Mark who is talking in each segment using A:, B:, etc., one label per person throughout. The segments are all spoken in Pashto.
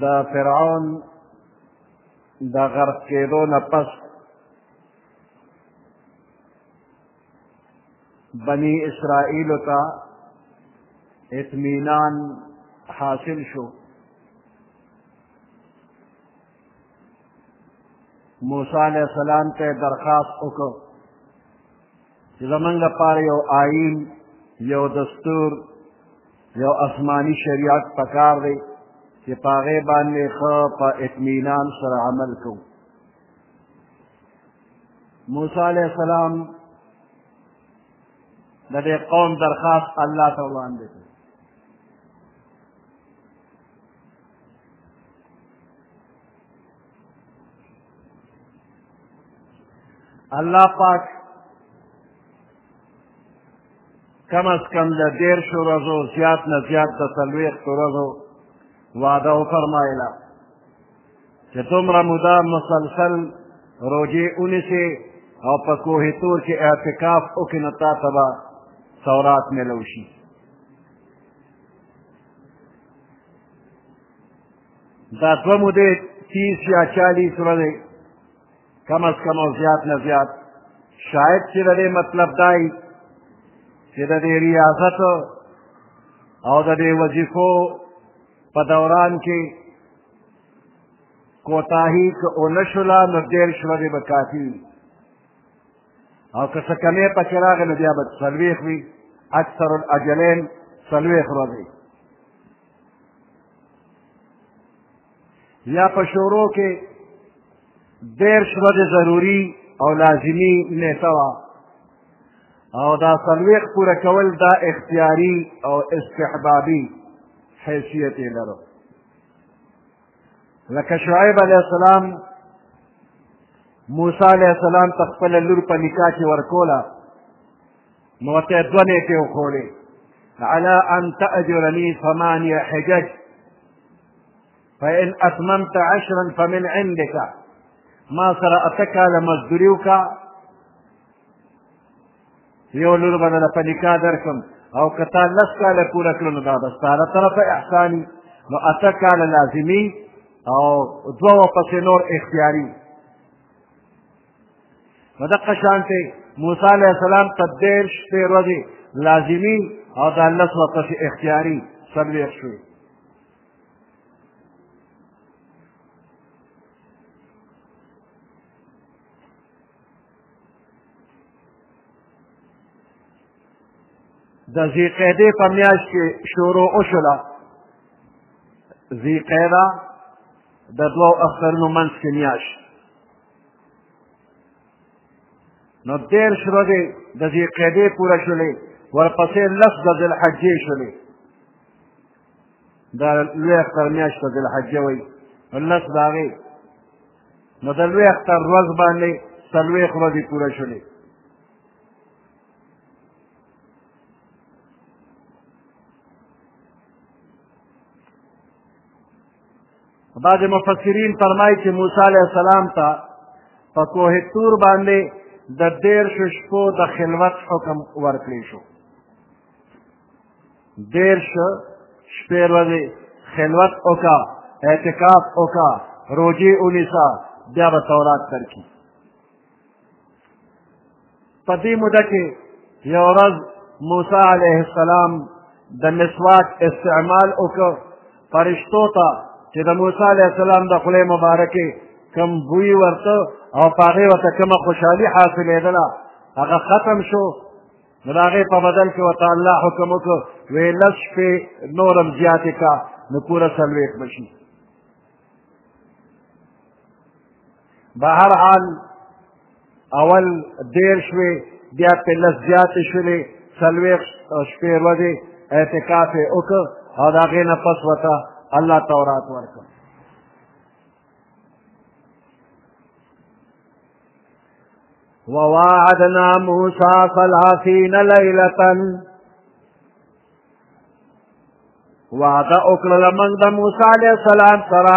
A: د فرعون د غرق کېدو نه پس بني اسرائیلو ته اطمینان حاصل شو موسی علیه السلام ته درخواست وکړ چې زمونږ لپاره یو آیین یو دستور یو آسماني شریعت پکار دی چې په هغې باندې ښه په اطمینان سره عمل کوو موسی علیه السلام د دې قوم درخواست الله ته وړاندې کړ الله پاک کم از کم د دېرشو ورځو زیات نه زیات د څلوېښتو ورځو وعده وفرمایله چې دومره موده مسلسل روژې ونیسې او په کوه تور کې اعتکاف وکړې نو تا ته به ثورات میلو شي دا دوه مودې تیس یا چالیس ورځې کم از کم او زیات نه زیات شاید چې د دې مطلب دا وي چې د دې ریاست او د دې وظیفو په دوران کې کوتاهي که ونه شوله نو دېرش ورځې به کافي وي او که څه کمې پکې راغې نو بیا به څلوېښت وي اکثر الاجلین څلوېښت ورځې یا په شورو کې دېرش ورځې ضروري او لازمي نیټه وه او دا څلوېښت پوره کول دا اختیاري او استحبابي حیثیت یې لرو لکه شعیب علیه السلام موسی علیه السلام ته خپله لور په نکاح کې ورکوله نو ورته یې دوه نیټې وښولې على ان تأجرني ثمانية حجج فإن أتممت عشرا فمن عندك ما سره اته کاله مزدوري وکړه یو لور به درله په نکاح درکړم او که تا لس کاله پوره کړو نو دا به ستا له طرفه احساني نو اته کاله لازمي او دوه پسې نور اختیاري په دقه شانتې موسی علیه السلام ته دېرش شپې ورځې لازمي او دا لس ورپسې اختیاري څلوېښت شوې د ذیقعدې په میاشت کې شروع وشوله ذیقعده د دوو اخترونو منځ کې میاشت نو دېرش ورځې د دې قیدې پوره شولې ورپسې لس د ذلحجې شولې دا لوی اختر میاشت ته ذلحجه وایي لس د هغې نو د لوی اختر ورځ باندې څلوېښت ورځې پوره شولې بعضې مفسرین فرمایي چې موسی علیه السلام ته په کوه تور باندې د دېرشو شپو د خلوت حکم ورکړی شو دېرش شپې ورځې خلوت وکړه اعتکاف وکړه روژې ونیسه بیا به تورات درکړي په دې موده کې یو ورځ موسی علیه السلام د مسواک استعمال وکړ فرشتو ته چې د موسی علیه السلام د خولې مبارکې کم بوی ورته او په هغې ورته کومه خوشحالي حاصلېدله هغه ختم شو نو د هغې په بدل کې ورته الله حکم وکړ وی لس شپې نورم زیاتې کا نو پوره څلوېښت به شي به هر حال اول دیر شوې بیا پې لس زیاتې شولې څلوېښت شپې ورځې اعتکاف یې وکړ او د هغې نه پس ورته الله تورات ورکړ وواعدنا موسى ثلاثين ليلة وعده وکړله موږ د موسی علیه السلام سره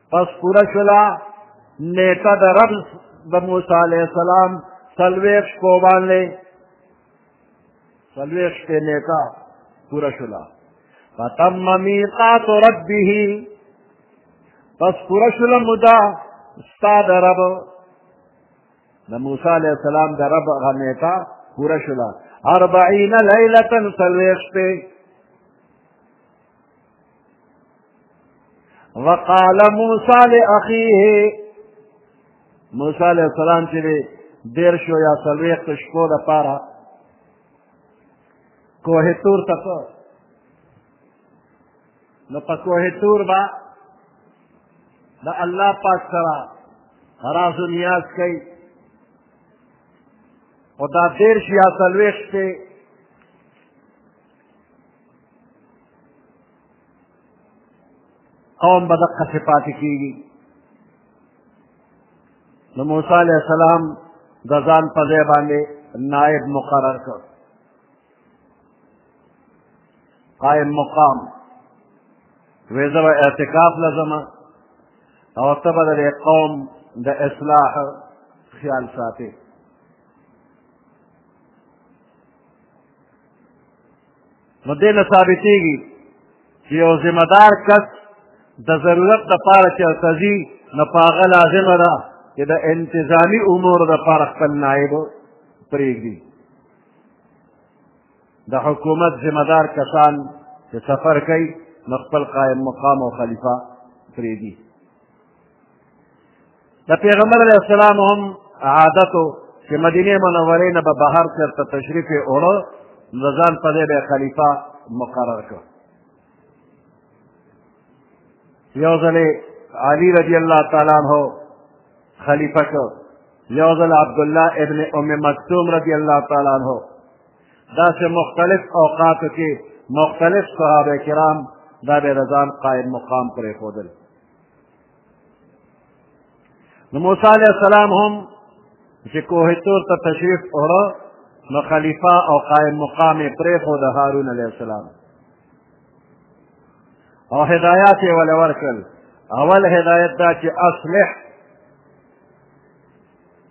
A: پس پوره شوله نیټه د ربز د موسی علیه السلام څلوېښت شپو باندې څلوېښت شپې نیټه پوره شوله فتم میقات ربه پس پوره شوله موده ستا د رب د موسی علیه السلام د رب هغه نیټه پوره شوله اربعین لیلة څلوېښت شپې وقال موسی لاخيه موسی علیہ السلام چې دی دیر شو یا څلوېښت شپو لپاره کوه تور ته په نو په کوه تور به د الله پاک سره راز و نیاز کوي او دا دیر شو یا څلوېښت قوم به دقه څه پاتې کېږي د موسی علیه السلام د ځان په ځای باندې نائب مقرر کړ قائم مقام وې زه به اعتکاف له ځمه او ته به د قوم د اصلاح خیال ساتې نو دې نه ثابتېږي چې یو ذمه دار کس د ضرورت دپاره چې ورتځي نو په هغه لازمه ده چې د انتظامي امورو دپاره خپل نایب پرېږدي د حکومت ذمه دار کسان چې سفر کوي نو خپل قایم مقام او خلیفه پرېږدي د پیغمبر علیه السلام هم عادت و چې مدینې منورې نه به بهر چېرته تشریف یې وړه د ځان په ځای به یې خلیفه مقرر کړ یو ځلې علي رضی الله تعالی عنه خلیفه شو یو ځل عبدالله ابن ام مکتوم رضی الله تعالی عنه داسې مختلف اوقاتو کې مختلف صحابه کرام دا به د ځان قائم مقام پرېښودل نو موسی علیه السلام هم چې کوه تور ته تشریف وړه نو خلیفه او قائم مقام یې پرېښود هارون علیه السلام او هدایات یې وله ورکړل اول هدایت دا چې اصلح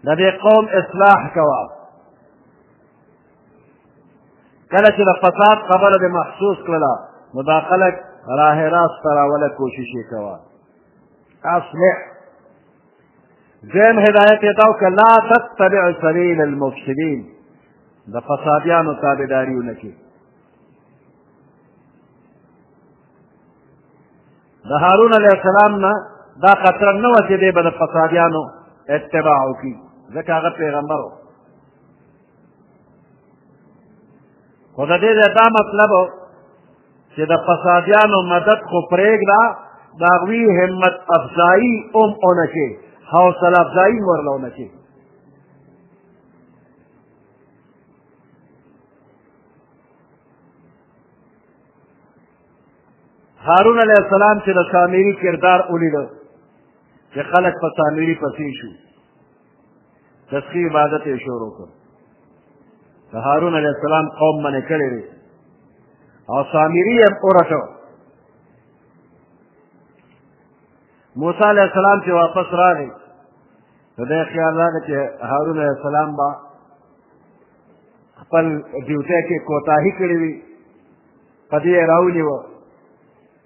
A: د دې قوم اصلاح کوه کله چې د فساد خبره د محسوس کړله نو دا خلک راه راست ته راوله کوشش یې کوه اصلح دویم هدایت یې دا که لا تتبع سبیل المفسدین د فسادیانو تابعداري ونه کړي د هارون علیه السلام نه دا خطر نه وه چې دی به د فسادیانو اتباع وکړي ځکه هغه پیغمبر و خو د دې دا مطلب چې د فسادیانو مدد خو پرېږده د هغوی همت افزایي هم ونه شي حوصله افزایي هم ورله ونه شي هارون علیه السلام چې د سامري کردار ولیده چې خلک په سامري پسې شو تسخی عبادت یې شروع کړ د هارون علیه السلام قوم منې کړی دی او سامري یې ورټو موسی علیه السلام چې واپس راغی نو دی خیال راغی چې هارون علیه السلام به خپل ډیوټۍ کې کوتاهي کړې وي په دې یې راونیوه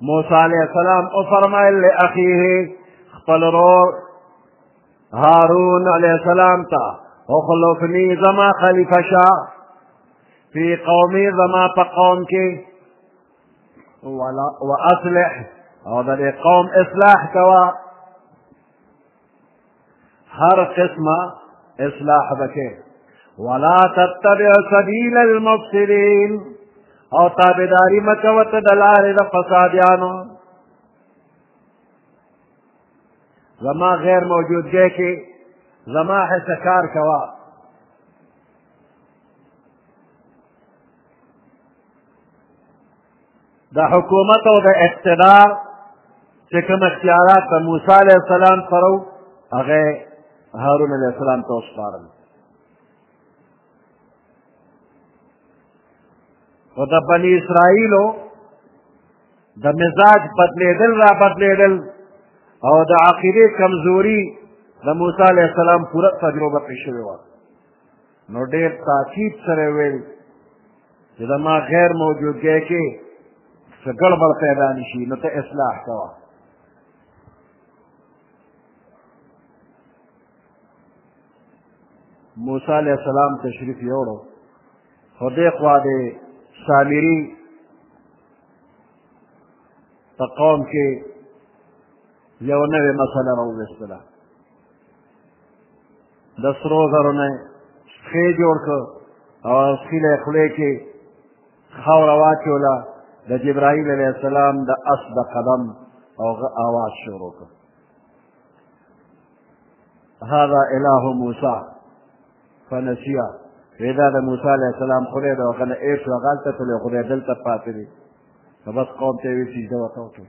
A: موسى عليه السلام أفرمائل لأخيه خپل رور هارون عليه السلام تا اخلفني زما خلیفہ شاء في قومي زما تقومك واصلح هذا لقوم قوم اصلاح كوا هر قسمه اصلاح بکې ولا تتبع سبیل المفسدین او تابعداري مکوه ته د لارې د فسادیانو زما غیر موجودګۍ کې زما حصه کار کوه د حکومت او د اقتدار چې کوم اختیارات د موسی علیه السلام سره وو هغه هارون علیه السلام ته وسپارل او د بني اسرائیلو د مزاج بدلیدل را بدلیدل او د عقیدې کمزوري د موسی علیه السلام پوره تجربه پرې شوې وه نو ډېر تاکید سره ویل چې د ما غیر موجودګۍ کې څه ګړبړ پیدا نه شي نو ته اصلاح کوه موسی علیه السلام تشریف یوړو خو دې خوا د سامري په قوم کې یو نوې مسله راوویستله د سرو زرو نه سخې جوړ کړ او سخیله یې خولې کې خاوره واچوله د جبرائیل علیه السلام د اس د قدم او غ آواز شروع کړ هذا اله موسی فنسیه وی دا د موسی علیه السلام خدای د هغه نه ایښ و هغلته تللی خدای دلته پاتې دی نو بس قوم ته یې وی سجده ورته وکړي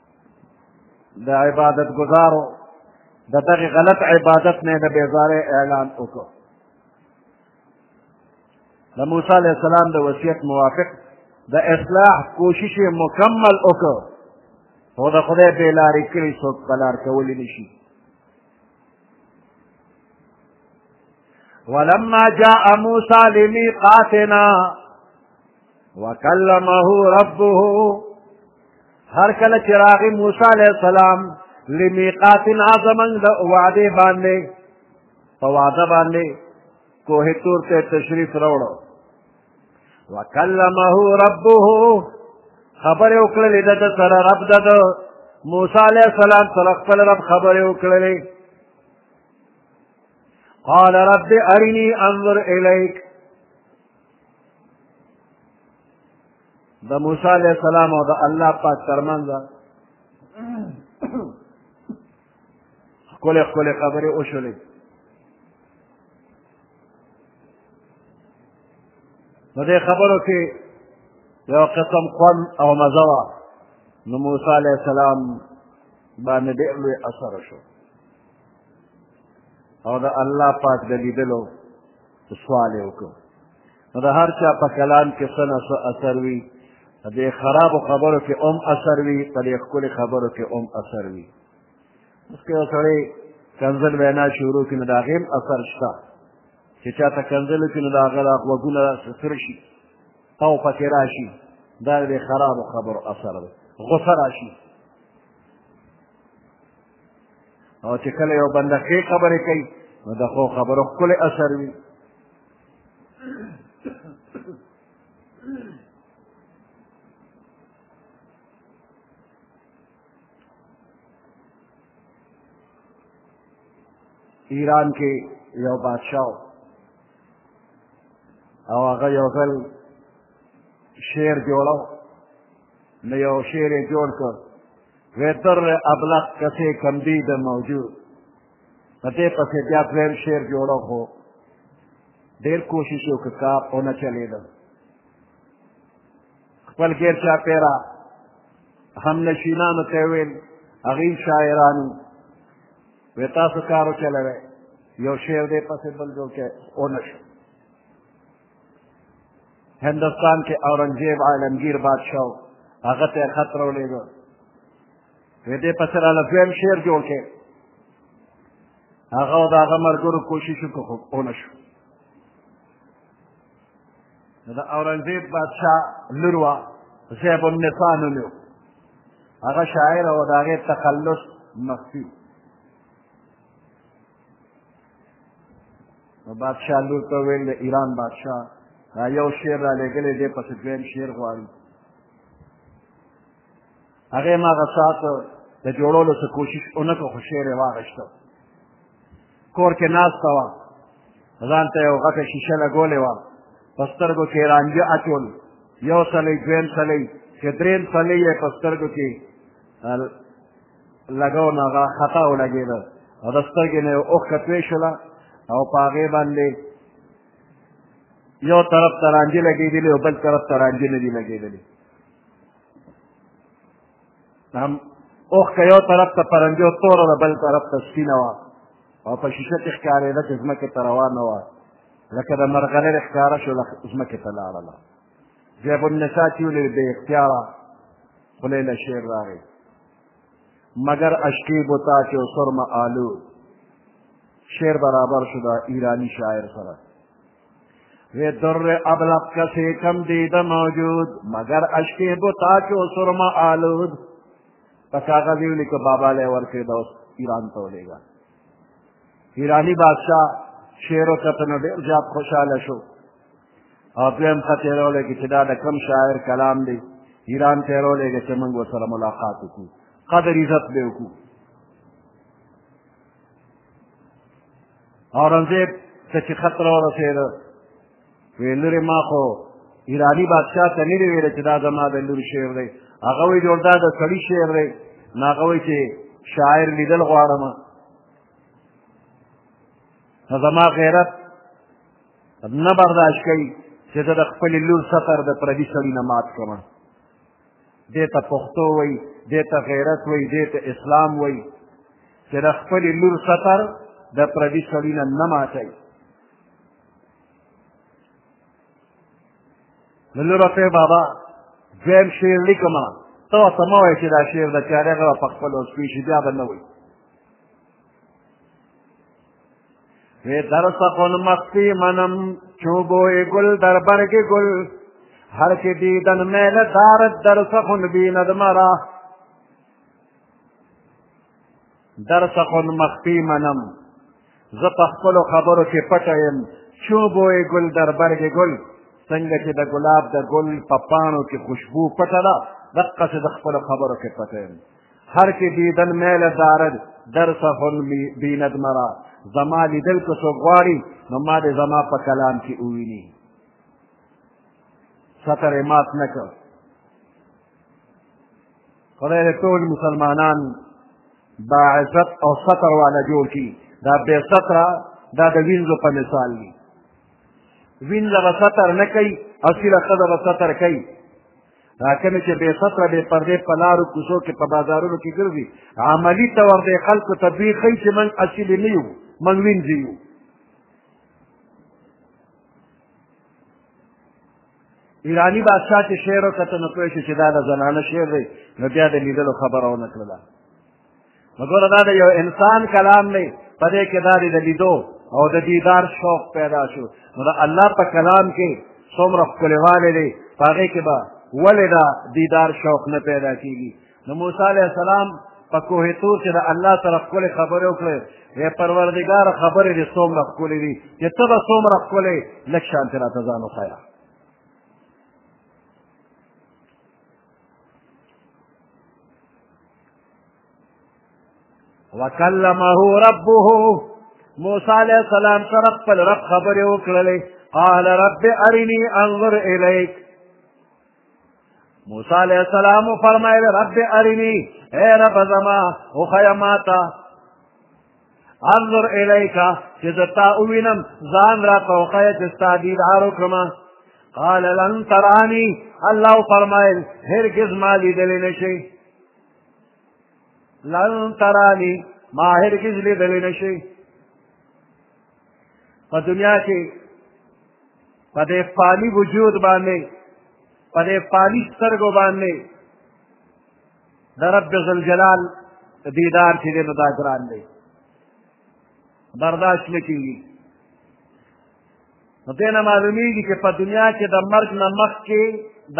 A: د عبادت گزارو د دغه غلط عبادت نه د بیزاره اعلان وکړ د موسی علیه السلام د وصیت موافق د اصلاح کوشش مکمل وکړ خو د خدای بې لارې کړي څوک په لار کولی نه شي ولما جاء موسى لميقاتنا وکلمه ربه هر کله چې راغی موسی علیه السلام لمیقات عظمن د وعده باندې په وعده باندې کوه تور ته تشریف راوړو وکلمه ربه خبر یې وکړلې د ده سره رب د ده موسی علیه السلام سره خپل رب خبر یې وکړلې قال رب ارني انظر الیک د موسی علیه السلام او د الله پاک ترمنځ ښکلې ښکلې خبرې وشولې په دې خبرو کې یو قسم خوند او مزه وه نو موسی علیه السلام باندې ډېر لوی اثر شو او د الله پاک د لیدلو سوال یې وکړ نو د هر چا په کلام کې څه نه څه اثر وي په دې خرابو خبرو کې هم اثر وي په دې ښکلې خبرو کې هم اثر وي اوس که یو سړی کنزل وینا شروع کړي نو د هغې هم اثر شته چې چا ته کنزل وکړي نو د هغه دا غوږونه سره شي او پکې راشي دا د خرابو خبرو اثر دی غوسه راشي او چې کله یو بنده ښې خبرې کوي نو د ښو خبرو ښکلی اثر وي ایران کې یو بادشاه او هغه یو ځل شعر جوړو نو یو شعر یې جوړ کړ وی در ابلغ کسی کم دید موجود په دې پسې بیا دویم شعر جوړه خو ډېر کوشش وکړ کار ونه چلېده خپل غیر چاپېره همنشینانو ته ویل هغوی شاعرانو وی تاسو کار وچلوی یو شعر دې پسې بل جوړ کړئ ونه شو هندوستان کې اورنګزیب عالمگیر بادشاه و هغه ته یې خط راولېږه وې دې پسې راله دویم شعر جوړ کړې هغه او د هغه ملګرو کوشش وکړو خو ونه شو د اورنګزیب بادشاه لور وه زیب النسا نوم یې هغه شاعر او د هغې تخلص مخفي نو بادشاه لور ته ویل د ایران بادشاه دا یو شعر را لېږلی دی پسې دویم شعر غواړي هغې ما هغه ساعت د جوړولو څه کوشش ونه کړو خو شعر یې واغېشته کور کې ناسته وه ځان ته یو غټه شیشه لګولې وه په سترګو کې رانجه اچول یو سلی دویم سلی چې درېیم سلی یې په سترګو کې لګاو نه هغه خطا ولګېده او د سترګې نه یې اوښکه توی شوله او په هغې باندې یو طرف ته رانجې لګېدلې او بل طرف ته رانجې نه دي لګېدلې هم اوښکه یو طرف ته په رنجو توره ده بل طرف ته سپینه وه او په شیشه کې ښکارېده چې ځمکې ته روانه وه لکه د مرغلرې ښکاره شو ځمکې ته لاړله جیب النسا چې ولې بې اختیاره خولې له شعر راغی مگر اشکی بوتا چې سرم آلو شعر برابر شو دا ایرانی شاعر سره وی در ابلق کسی کم دیده موجود مگر اشکی بوتا چې سرم آلود په کاغذ یې ولیکه بابا له ورکړې دا اوس ایران ته ولېږه ایرانی بادشاه شعر وکتنو ډېر زیات خوشحاله شو او دویم خط یې راولېږي چې دا د کم شاعر کلام دی ایران ته یې راولېږي چې موږ ورسره ملاقات وکړو قدر عزت به وکړو اورنګزیب ته چې خط راورسېده وی لورې ما خو ایراني بادشاه ته نه دي ویلی چې دا زما د لور شعر دی هغه وایي جوړ دا د سړي شعر دی نو هغه وایي چې شاعر لیدل غواړم نو زما غیرت نه برداشت کوي چې زه د خپلې لور سفر د پردي سړي نه مات کړم دې ته پښتو وایي دې ته غیرت وایي دې ته اسلام وایي چې د خپلې لور سفر د پردي سړي نه نه ماتوي نو لوره پې بابا دویم شعر لیکم ته ورته مه وایې چې دا شعر د چارې هغه په خپل اوس پېښي بیا به نه وایي وی در سخن مخفی منم چوبوی گل در برگ گل هر که دیدن میل دارد در سخن بیند مرا در سخن مخفی منم زه په خپلو خبرو کې پټه یم چوبوی گل در برگ گل څنګه چې د ګلاب د ګل په پاڼو کې خوشبو پټه ده دقسې د خپلو خبرو کې پټه یم هر کې دیدن میل دارد در سفن بیند مرا زما لیدل که څوک غواړي نو ما دې زما په کلام کې وویني ستر یې مات نه کړ خدای دې ټول مسلمانان باعزت او ستر والا جوړ کړي دا بې ستره دا د وینځو په مثال دي وینځه به ستر نه کوي اصیله ښځه به ستر کوي دا کومې چې بې سطره بې پردې په لارو کوڅو کې په بازارونو کې ګرځي عملي طور دی خلکو ته دوی ښیي چې موږ اصیلې نه یو موږ وینځي یو ایرانی بادشاه چې شعر وکړ ته نو پوه شو چې دا د زنانه شعر دی نو بیا د لیدلو خبره ونه کړله نو ګوره دا د یو انسان کلام دی په دې کې دا د لیدو او د دیدار شوق پیدا شو نو د الله په کلام کې څومره ښکلوالی دی په هغې کې به ولې دا دیدار شوق نه پیدا کېږي نو موسی علیه السلام په کوه طور کې د الله سره ښکلې خبرې وکړې ای پروردګار خبرې دې څومره ښکلې دي چې ته به څومره ښکلې لږ شانتې راته ځان وښیه وكلمه ربه موسى عليه السلام سره خپل رب خبرې وکړلې قال رب ارني انظر إليك موسى عليه السلام فرمائے رب أرني اي رب زما وخيماتا انظر الیکا چې زه تا ووینم ځان راته وښیه چې ستا دیدار وکړم قال لن ترانی الله فرمایل هرګز ما لیدلی نه شي لن ترانی ما هرګز لیدلی نه شي په دنیا کې په دې فاني وجود باندې په دې فاني سترګو باندې د رب ذوالجلال دیدار چې دی نو دا ګران دی برداشت نه کېږي نو دې نه معلومېږي چې په دنیا کې د مرګ نه مخکې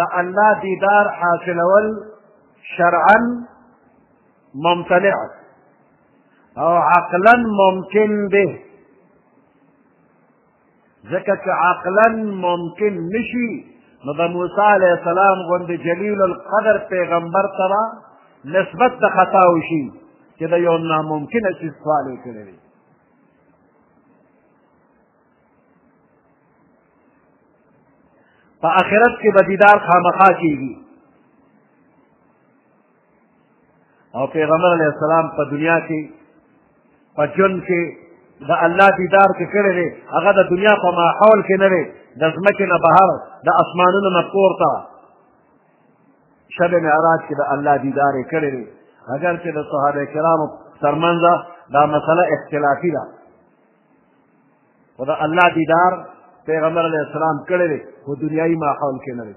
A: د الله دیدار حاصلول شرعا ممتنع او عقلا ممکن دی ځکه چې عقلا ممکن نشي نو د موسی علیه السلام غوندې جلیل القدر پیغمبر ته به نسبت د خطا وشي چې د یو ناممکنه څیز سوال یې کړی دی په آخرت کې به دیدار خامخا کېږي او پیغمبر علیه السلام په دنیا کې په ژوند کې د الله دیدار چې کړی دی هغه د دنیا په ماحول کې نه دی د ځمکې نه بهر د اسمانونو نه پورته شب معراج کې د الله دیدار یې کړی دی اګر چې د صحابه کرامو ترمنځ دا مسله اختلافي ده خو د الله دیدار پیغمبر علیه السلام کړی دی خو دنیایي ماحول کې نه دی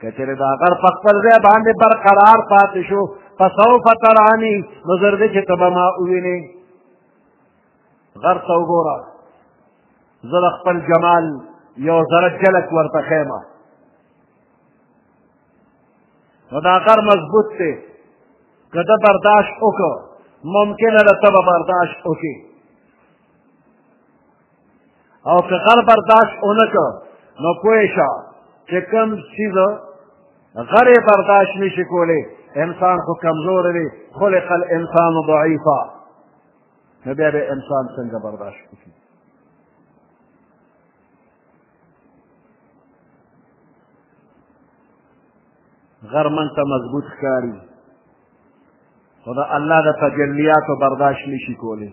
A: که چېرې دا غر په خپل ځای باندې برقرار پاتې شو فسوف ترانی نو زر دې چې ته به ما ووینې غر ته وګوره زه د خپل جمال یو زره جلک ورته ښیم نو دا غر مضبوط دی که ده برداشت وکړو ممکنه ده ته به برداشت وکړي او که غر برداشت ونه کړ نو پوه شه چې کوم څیز غر یې برداشت نه شي کولی انسان خو کمزور دی خلق الانسان ضعیفا نو بیا به انسان څنګه برداشت وکړي غر من ته مضبوط ښکاري خو د الله د تجلیاتو برداشت نه شي کولی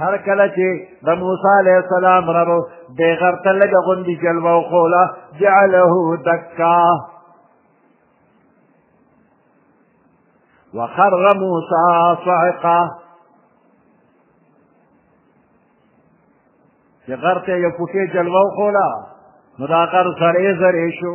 A: هر کله چې د موسی علیه السلام رب دې غر ته لږه غوندې جلوه وښوله جعله دکا وخر موسی صعقا چې غر ته یو پوټې جلوه وښوله نو دا غر سرې زرې شو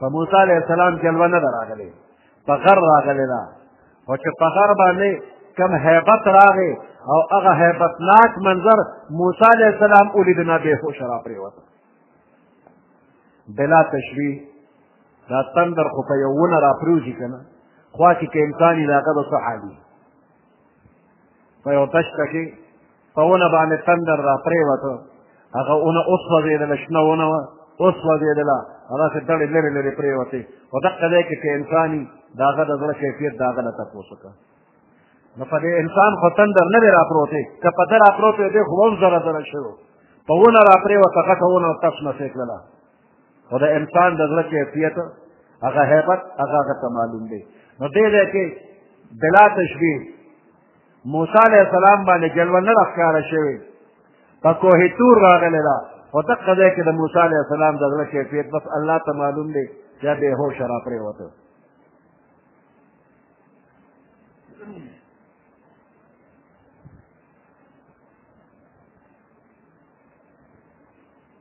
A: په موسی علیه السلام جلوه نه ده راغلې په غر راغلې ده خو چې په غر باندې کم هیبت راغی او هغه هیبتناک منظر موسی علیه السلام ولید نه بېهوشه راپرېوته بلا تشبیه دا تندر خو په یوونه راپروزي که نه خوا کې که انسان یې د هغه به څه حال وي په یو دښته کې په ونه باندې تندر را پرېوته هغه ونه وسوځېدله شنه ونه وه وسوځېدله هغسې دړې لرې لرې پرېوتې خو دقه دی کې که انسان وي د هغه د زړه کیفیت د هغه نه تپوس وکړه نو په دې انسان خو تندر نه دی را پروتې که په ده را پروتې دی خو هم زره زره شوی په ونه را پرېوته غټه ونه تس نسې کړله خو د انسان د زړه کیفیت هغه هیبت هغه هغه ته معلوم دی نو دې ځای کې بلا تشبیه موسی علیه السلام باندې جلوه نه راښکاره شوې په کوه تور راغلی ده خو دقه ځای کې د موسی علیه السلام د زړه کیفیت بس الله ته معلوم دی چې بې هوشه را پرېوته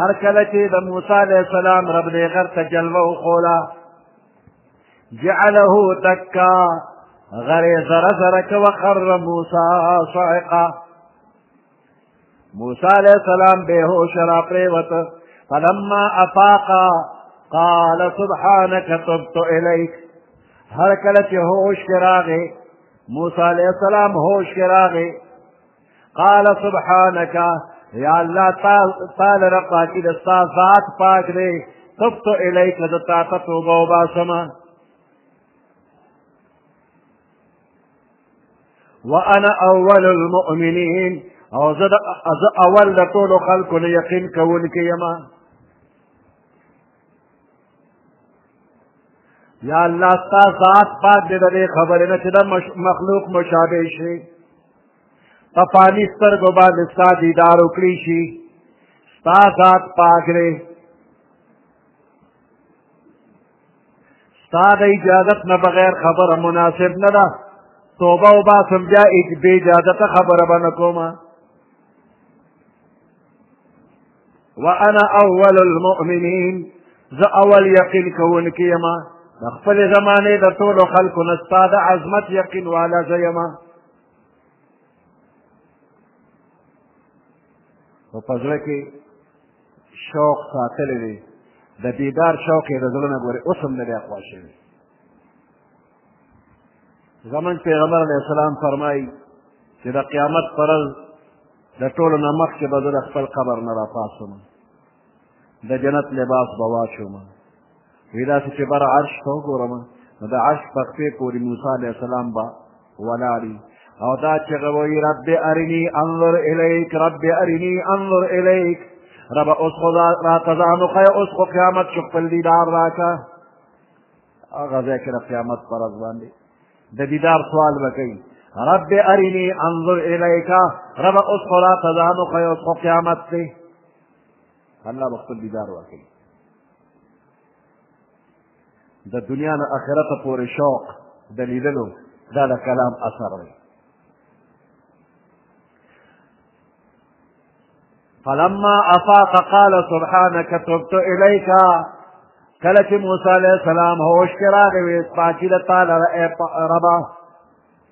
A: هر کله چې د موسی علیه السلام رب دې غر ته جلوه وښوله جعله دکا غرې زره زره که وخر موسی صعقا موسی علیه السلام بې هوشه را پرېوته فلما افاقا قال سبحانك تبت إليك هر کله چې هوش کې راغی موسی علیه السلام هوش کې راغی قال سبحانك یا الله تعالی را پاکی د ستا ذات پاک دی تبت الیک د تا ته توبه وباسم وانا اول المؤمنین او زه اول د ټولو خلکو نه یقین کوونکی یم یا الله ستا ذات پاک دې د دې خبرې نه چې د مخلوق مشابه شي په فاني سترګو باندې ستا دیدار وکړي شي ستا ذات پاک دی ستا د اجازت نه بغیر خبره مناسب نه ده توبه وباسم بیا بې اجازته خبره به نه کوم وانا اول المؤمنین زه اول یقین کوونکی یم د خپلې زمانې د ټولو خلکو نه ستا د عظمت یقین والا زه یم او په زړه کې شوق ساتلی دی د دیدار شوق یې د زړه نه ګورې اوس هم نه دی اقوا شوی زمونږ پیغمبر علیه السلام فرمایي چې د قیامت پر ورځ د ټولو نه مخکې به زه د خپل قبر نه راپاڅوم د جنت لباس به واچوم وی داسې چې بر عرش ته وګورم نو د عرش پخپې پورې موسی علیه السلام به ولاړي او دا چغه وایي رب ارني انظر الیک رب ارني انظر الیک رب اوس خو راته ځان وښیه اوس خو قیامت شو خپل دیدار راکړه هغه ځای کې د قیامت پر ورځ باندې د دیدار سوال به کوي رب ارني انظر الیک رب اوس خو راته ځان وښیه اوس خو قیامت دی الله به خپل دیدار ورکوي د دنیا نه آخرت پورې شوق د لیدلو دا د کلام اثر دی فلما افاق قال سبحانك تبت اليك کله چې موسی علیه السلام هوش کې راغی وې پاکي د تعالی ربا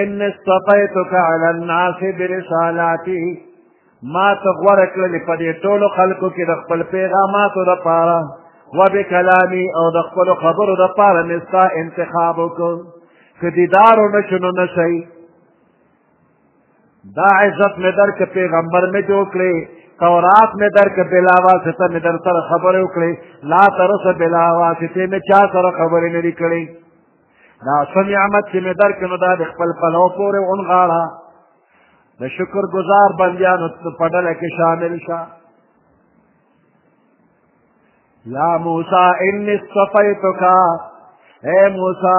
A: ان استفیتک علی الناس برسالاتی ما ته غوره کړلې په دې ټولو خلکو کې د خپل پیغاماتو دپاره و بکلامي او د خپلو خبرو دپاره مې ستا انتخاب وکړ که دیدارو نه شو نو نه شئ دا عزت مې در که پیغمبر مې جوړ کړې تورات مې در که بلا واسطه مې در سره خبرې وکړې لا تر اوسه بلا واسطې مې چا سره خبرې نه دي کړې دا څه نعمت چې مې درکړ نو دا د خپل پلو پورې ونغاړه د شکر گزار بندیانو په ډله کې شامل شه یا موسی انی اصطفیتک اے موسی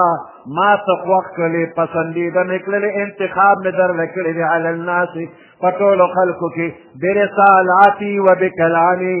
A: ما ته خوښ کړلې پسندیده مې کړلې انتخاب مې درله کړی دی علی الناس په ټولو خلکو کې برسالاتی و بکلامی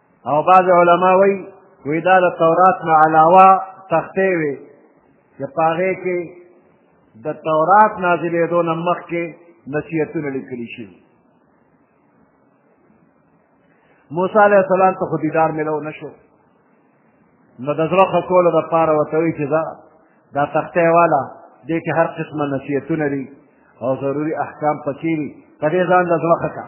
A: او بعض علما وایي وی دا د تورات نه علاوه تختې وي چې په هغې کې د تورات نازلېدو نه مخکې نصیحتونه لیکلي شوي موسی علیه السلام ته خو دیدار میلو نه شو نو د زړه ښه کولو دپاره ورته وایي چې دا دا تختې والا دې کې هر قسمه نصیحتونه دي او ضروري احکام پکې دي په دې ځان د زړه ښه کړه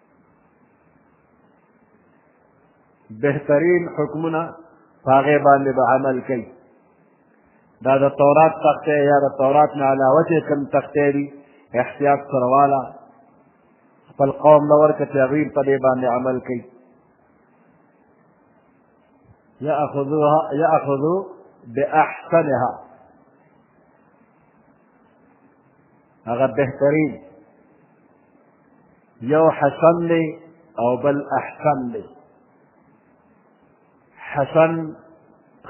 A: بهترین حکمونه په هغې باندې به عمل کوي دا د تورات تختې یا د تورات نه علاوه چې کوم تختې دي احتیاط سره واله خپل قوم له ورکه چې هغوی په دې باندې عمل کوي يأخذوها يأخذوا بأحسنها هغه بهترین یو حسن دی او بل احسن دی حسن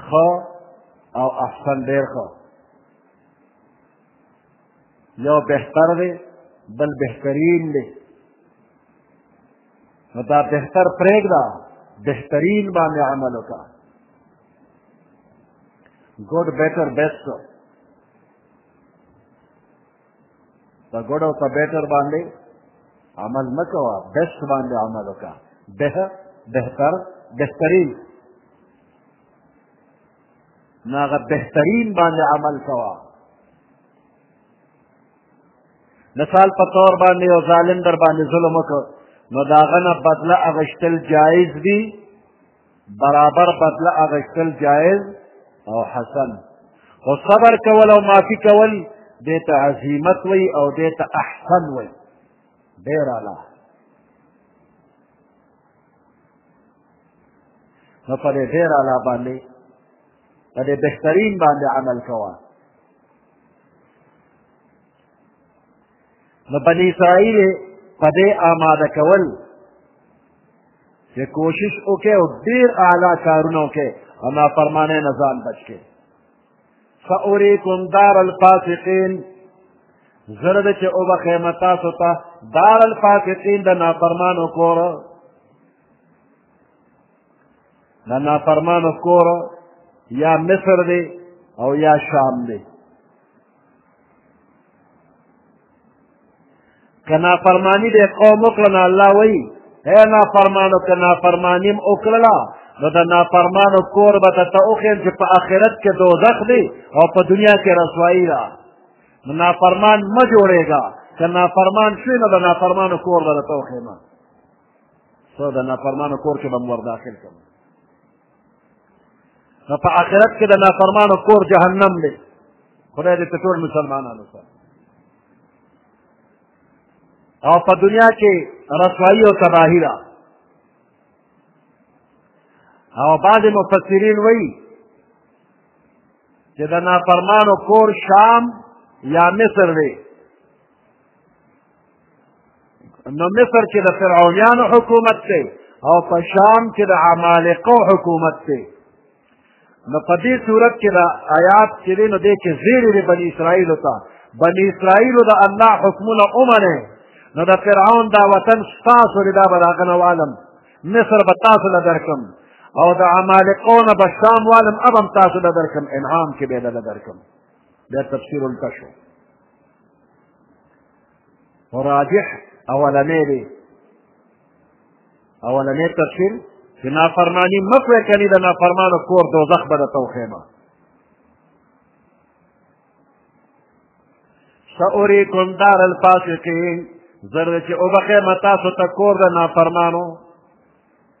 A: ښه او احسن ډېر ښه یو بهتر دی بل بهترین دی نو دا بهتر پرېږده بهترین باندې عمل وکړه ګوډ بهتر بیسټ په ګډ او په بیټر باندې عمل مه کوه بیسټ باندې عمل وکړه به بهتر بهترین نو هغه بهترین باندې عمل کوه مثال په طور باندې یو ظالم در باندې ظلم وکړ نو د هغه نه بدله اخیستل جایز دي برابر بدله اغشتل جائز او حسن خو صبر کول او معافي کول دې ته عظیمت وي او دې ته احسن وي ډېر اعلی نو په دې ډېر اعلی باندې په دې بهترین باندې عمل کوه نو بني اسرائیل په دې آماده کول چې کوشش وکړي او ډېر اعلی کارونه وکړي او نافرمانۍ نه ځان بچ کړي فأريكم دار الفاسقين زرد چې او بخیمه تاسو ته دار الفاسقین د نافرمانو کور د نافرمانو کور یا مصر دی او یا شام دی که نافرمانی د قوم وکړه نو الله وایي ای نافرمانو که نافرماني م وکړله نو د نافرمانو کور به درته وښیم چې په آخرت کې دوزخ دی او په دنیا کې رسوایي ده نو نافرمان مه جوړېږه که نافرمان شوې نو د نافرمانو کور به درته وښیم څو د نافرمانو کور کې به م ورداخل کړم نو په آخرت کې د نافرمانو کور جهنم دی خدای دې په ټول مسلمانانو سره او په دنیا کې رسوایی او تباهی ده او بعضې مفسرین وایي چې د نافرمانو کور شام یا مصر دی نو مصر کې د فرعونیانو حکومت دی او په شام کې د عمالقو حکومت دی نو په دې صورت کې د آیات چې دی نو دې کې زیری دی بني اسرائیلو ته بني اسرائیلو د الله حکمونه ومنئ نو د فرعون دا وطن ستاسو دی دا به د هغه نه والم مصر به تاسو له درکم او د عمالقو نه به شام والم اب هم تاسو له درکم انعام کې به یې له درکم بیا تفسیر الکشف راجح اولنې دی اولنې تفسیر چې نافرمانی مکوې کني د نافرمانو کور دوزخ به درته وښیم سأريكم دار الفاسقين زرد چې وبخې متاسو ته کور د نافرمانو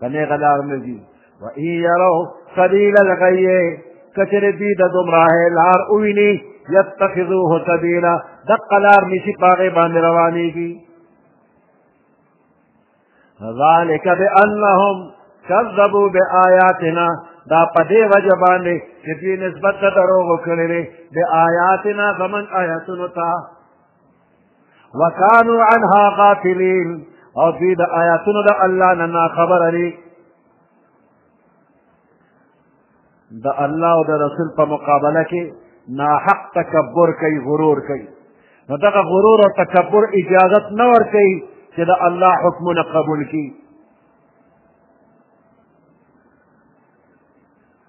A: په نېغه لار نه ځي و ان یرو سبیل الغی که چېرې دوی د ګمراهۍ لار وویني یتخذوه سبیلا دقه لار نشي په هغې باندې روانېږي ذلك بأنهم كذبوا بآياتنا دا په دې وجه باندې چې دوی نسبت ته دروغ کړی دی د آیاتنا زمونږ آیاتونو ته وکانو عنها غافلین او دوی د آیاتونو د الله نه ناخبره دي د الله او د رسول په مقابله کې ناحق تکبر کوي غرور کوي نو دغه غرور او تکبر اجازت نه ورکوي چې د الله حکمونه قبول کړي